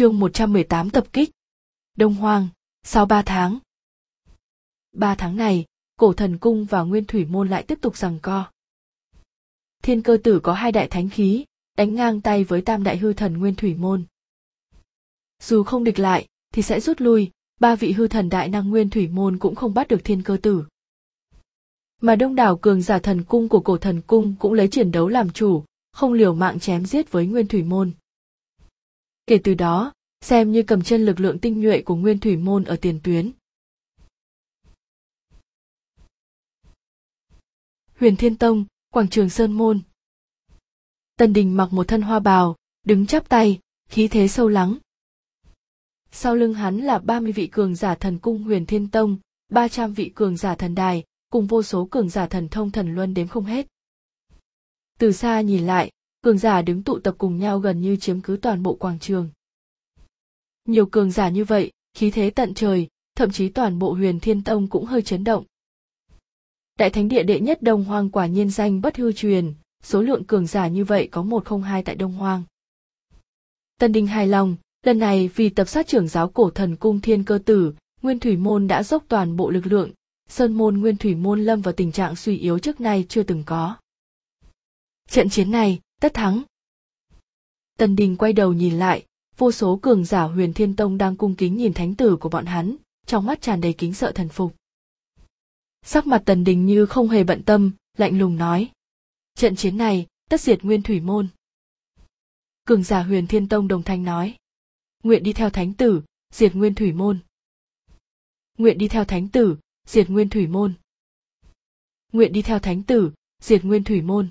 Chương 118 tập kích. Đông Hoang, sau ba tháng. Ba tháng này, cổ thần cung và nguyên thủy môn lại tiếp tục giằng co. Thiên cơ tử có hai đại thánh khí, đánh ngang tay với tam đại hư thần nguyên thủy môn. Dù không địch lại, thì sẽ rút lui, ba vị hư thần đại năng nguyên thủy môn cũng không bắt được thiên cơ tử. Mà đông đảo cường giả thần cung của cổ thần cung cũng lấy chiến đấu làm chủ, không liều mạng chém giết với nguyên thủy môn. Kể từ đó, xem như cầm chân lực lượng tinh nhuệ của nguyên thủy môn ở tiền tuyến. Huyền Thiên Tông, quảng trường Sơn Môn. Tần Đình mặc một thân hoa bào, đứng chắp tay, khí thế sâu lắng. Sau lưng hắn là 30 vị cường giả thần cung Huyền Thiên Tông, 300 vị cường giả thần đài, cùng vô số cường giả thần thông thần luân đếm không hết. Từ xa nhìn lại, cường giả đứng tụ tập cùng nhau gần như chiếm cứ toàn bộ quảng trường. Nhiều cường giả như vậy, khí thế tận trời, thậm chí toàn bộ huyền thiên tông cũng hơi chấn động. Đại thánh địa đệ nhất Đông Hoang quả nhiên danh bất hư truyền, số lượng cường giả như vậy có một không hai tại Đông Hoang. Tân Đình hài lòng, lần này vì tập sát trưởng giáo cổ thần cung thiên cơ tử, Nguyên Thủy Môn đã dốc toàn bộ lực lượng, Sơn Môn Nguyên Thủy Môn lâm vào tình trạng suy yếu trước nay chưa từng có. Trận chiến này, tất thắng. Tần Đình quay đầu nhìn lại, vô số cường giả huyền thiên tông đang cung kính nhìn thánh tử của bọn hắn, trong mắt tràn đầy kính sợ thần phục. Sắc mặt Tần Đình như không hề bận tâm, lạnh lùng nói. Trận chiến này, tất diệt nguyên thủy môn. Cường giả huyền thiên tông đồng thanh nói. Nguyện đi theo thánh tử, diệt nguyên thủy môn. Nguyện đi theo thánh tử, diệt nguyên thủy môn. Nguyện đi theo thánh tử, diệt nguyên thủy môn.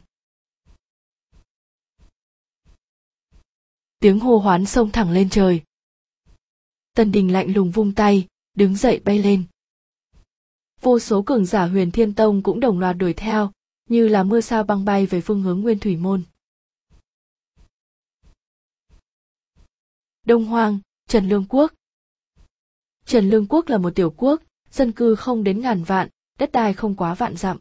Tiếng hô hoán xông thẳng lên trời. Tần đình lạnh lùng vung tay, đứng dậy bay lên. Vô số cường giả huyền thiên tông cũng đồng loạt đuổi theo, như là mưa sao băng bay về phương hướng nguyên thủy môn. Đông hoang, trần lương quốc. Trần lương quốc là một tiểu quốc, dân cư không đến ngàn vạn, đất đai không quá vạn dặm.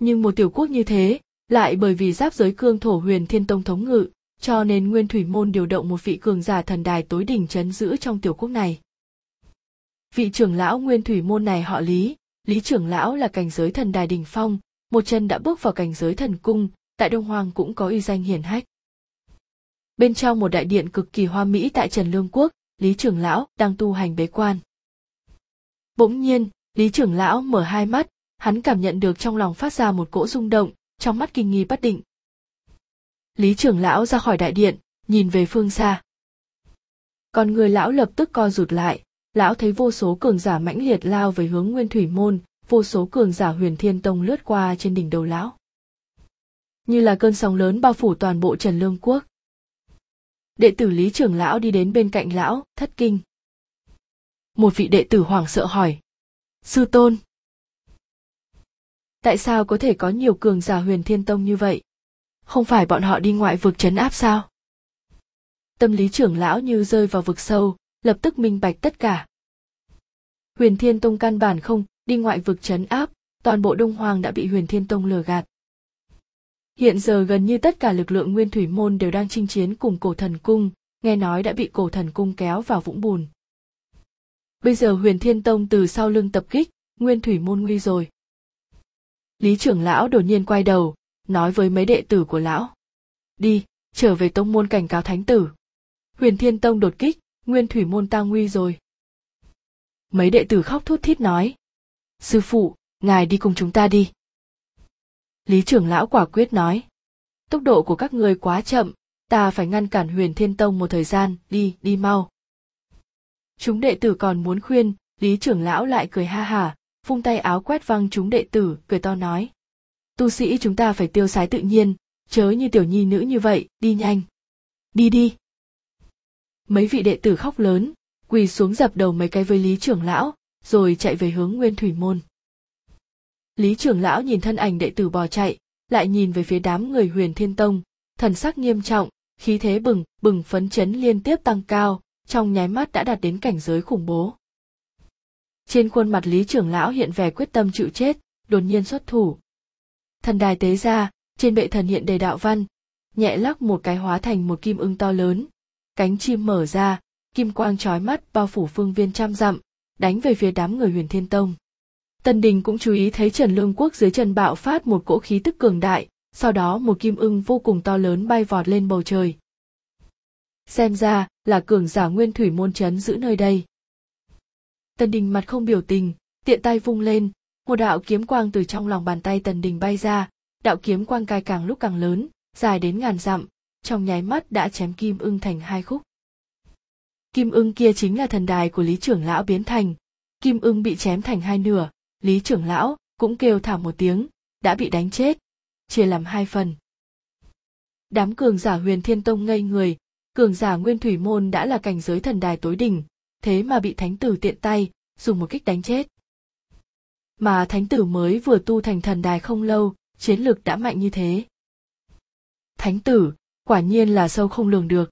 Nhưng một tiểu quốc như thế, lại bởi vì giáp giới cương thổ huyền thiên tông thống ngự cho nên Nguyên Thủy Môn điều động một vị cường giả thần đài tối đỉnh chấn giữ trong tiểu quốc này. Vị trưởng lão Nguyên Thủy Môn này họ Lý, Lý trưởng lão là cảnh giới thần đài đỉnh phong, một chân đã bước vào cảnh giới thần cung, tại Đông Hoàng cũng có uy danh hiển hách. Bên trong một đại điện cực kỳ hoa mỹ tại Trần Lương Quốc, Lý trưởng lão đang tu hành bế quan. Bỗng nhiên, Lý trưởng lão mở hai mắt, hắn cảm nhận được trong lòng phát ra một cỗ rung động, trong mắt kinh nghi bất định, lý trưởng lão ra khỏi đại điện, nhìn về phương xa. Còn người lão lập tức co rụt lại, lão thấy vô số cường giả mãnh liệt lao về hướng nguyên thủy môn, vô số cường giả huyền thiên tông lướt qua trên đỉnh đầu lão. Như là cơn sóng lớn bao phủ toàn bộ trần lương quốc. Đệ tử lý trưởng lão đi đến bên cạnh lão, thất kinh. Một vị đệ tử hoảng sợ hỏi, sư tôn, tại sao có thể có nhiều cường giả huyền thiên tông như vậy? Không phải bọn họ đi ngoại vực chấn áp sao? Tâm lý trưởng lão như rơi vào vực sâu, lập tức minh bạch tất cả. Huyền thiên tông căn bản không đi ngoại vực chấn áp, toàn bộ đông hoàng đã bị huyền thiên tông lừa gạt. Hiện giờ gần như tất cả lực lượng nguyên thủy môn đều đang chinh chiến cùng cổ thần cung, nghe nói đã bị cổ thần cung kéo vào vũng bùn. Bây giờ huyền thiên tông từ sau lưng tập kích, nguyên thủy môn nguy rồi. Lý trưởng lão đột nhiên quay đầu nói với mấy đệ tử của lão. Đi, trở về tông môn cảnh cáo thánh tử. Huyền thiên tông đột kích, nguyên thủy môn ta nguy rồi. Mấy đệ tử khóc thút thít nói. Sư phụ, ngài đi cùng chúng ta đi. Lý trưởng lão quả quyết nói. Tốc độ của các người quá chậm, ta phải ngăn cản huyền thiên tông một thời gian, đi đi mau. Chúng đệ tử còn muốn khuyên, lý trưởng lão lại cười ha hả vung tay áo quét văng chúng đệ tử, cười to nói tu sĩ chúng ta phải tiêu sái tự nhiên, chớ như tiểu nhi nữ như vậy, đi nhanh. Đi đi. Mấy vị đệ tử khóc lớn, quỳ xuống dập đầu mấy cái với lý trưởng lão, rồi chạy về hướng nguyên thủy môn. Lý trưởng lão nhìn thân ảnh đệ tử bò chạy, lại nhìn về phía đám người huyền thiên tông, thần sắc nghiêm trọng, khí thế bừng bừng phấn chấn liên tiếp tăng cao, trong nháy mắt đã đạt đến cảnh giới khủng bố. Trên khuôn mặt lý trưởng lão hiện vẻ quyết tâm chịu chết, đột nhiên xuất thủ thần đài tế ra trên bệ thần hiện đầy đạo văn. Nhẹ lắc một cái hóa thành một kim ưng to lớn. Cánh chim mở ra, kim quang trói mắt bao phủ phương viên trăm dặm, đánh về phía đám người huyền thiên tông. Tân đình cũng chú ý thấy trần lương quốc dưới chân bạo phát một cỗ khí tức cường đại, sau đó một kim ưng vô cùng to lớn bay vọt lên bầu trời. Xem ra là cường giả nguyên thủy môn chấn giữ nơi đây. Tần đình mặt không biểu tình, tiện tay vung lên một đạo kiếm quang từ trong lòng bàn tay tần đình bay ra. Đạo kiếm quang cai càng lúc càng lớn, dài đến ngàn dặm, trong nháy mắt đã chém kim ưng thành hai khúc. Kim ưng kia chính là thần đài của lý trưởng lão biến thành. Kim ưng bị chém thành hai nửa, lý trưởng lão cũng kêu thảm một tiếng, đã bị đánh chết, chia làm hai phần. Đám cường giả huyền thiên tông ngây người, cường giả nguyên thủy môn đã là cảnh giới thần đài tối đỉnh, thế mà bị thánh tử tiện tay, dùng một kích đánh chết mà thánh tử mới vừa tu thành thần đài không lâu, chiến lực đã mạnh như thế. Thánh tử, quả nhiên là sâu không lường được.